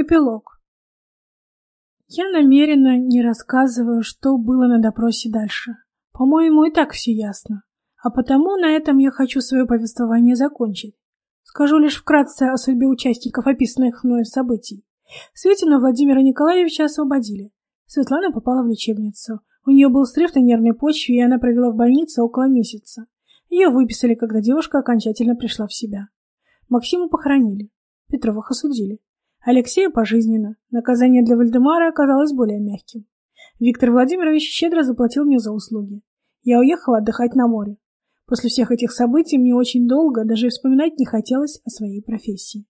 Эпилог. Я намеренно не рассказываю, что было на допросе дальше. По-моему, и так все ясно. А потому на этом я хочу свое повествование закончить. Скажу лишь вкратце о судьбе участников описанных мною событий. Светина Владимира Николаевича освободили. Светлана попала в лечебницу. У нее был срыв на нервной почве, и она провела в больнице около месяца. Ее выписали, когда девушка окончательно пришла в себя. Максиму похоронили. Петровых осудили. Алексею пожизненно. Наказание для Вальдемара оказалось более мягким. Виктор Владимирович щедро заплатил мне за услуги. Я уехала отдыхать на море. После всех этих событий мне очень долго даже вспоминать не хотелось о своей профессии.